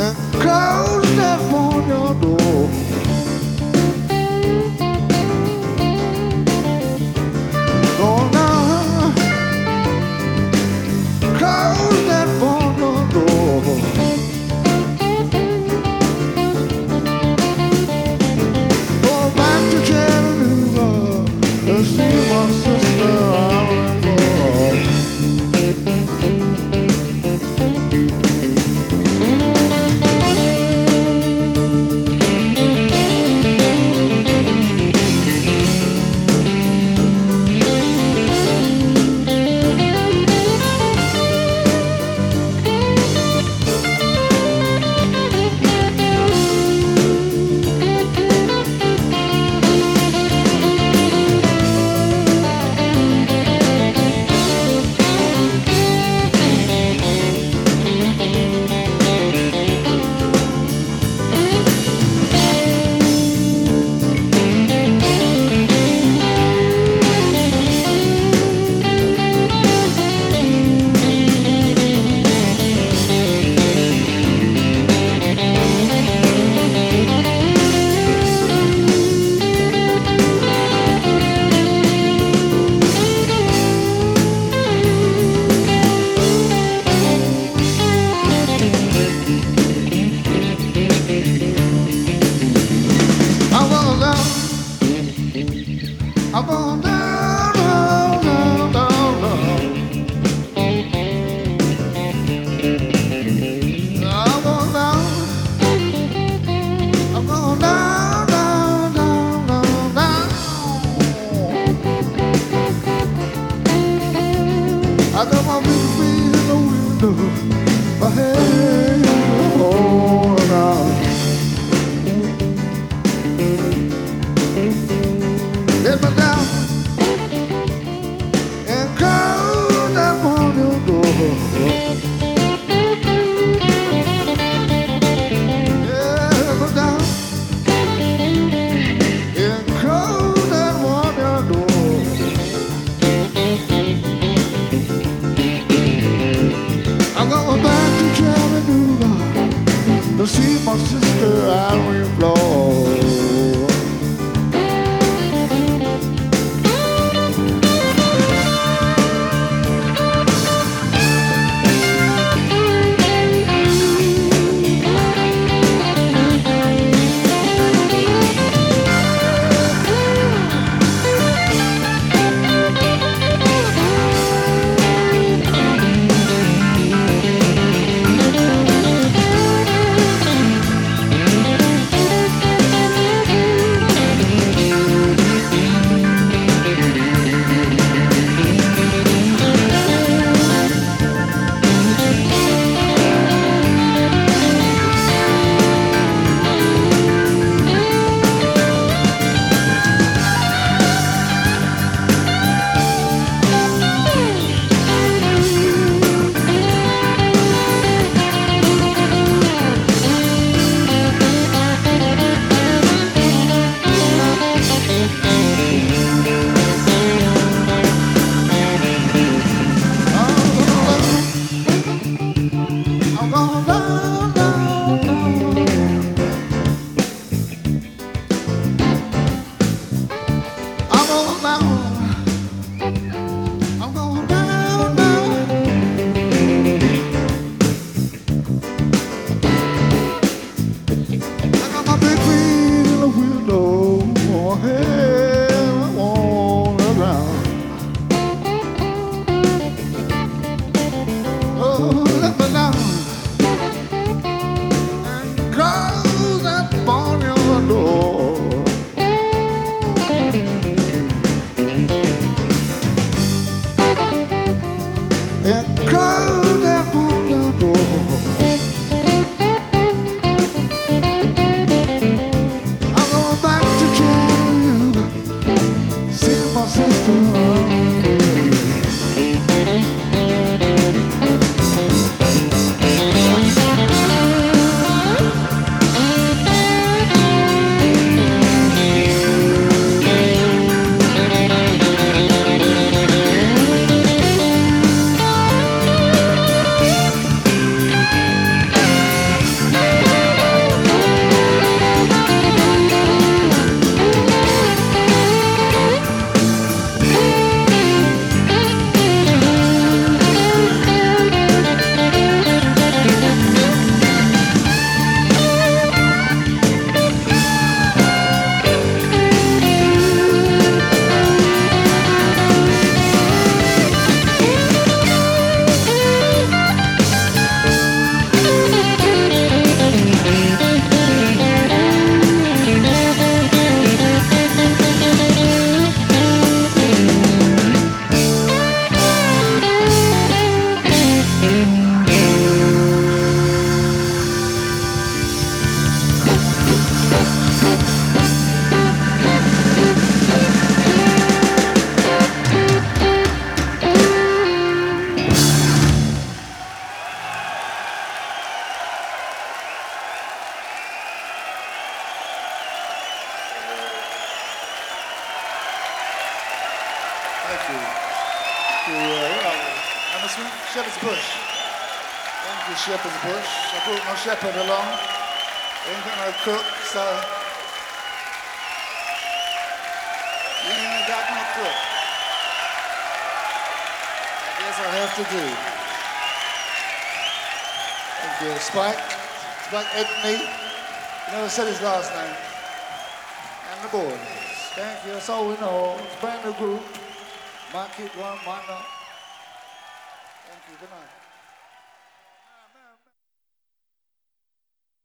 Close come on, meet me in the window. My head I'm Thank you. To, uh, I'm a sweet shepherd's bush. Thank you, shepherd's bush. I brought my shepherd along. Anything I cook, so you ain't got no cook. I guess I have to do. Thank you, Spike. Spike Edney. You never said his last name. And the boys. Thank you. That's all we know. It's a brand new group. One, might not. Thank you. Good night.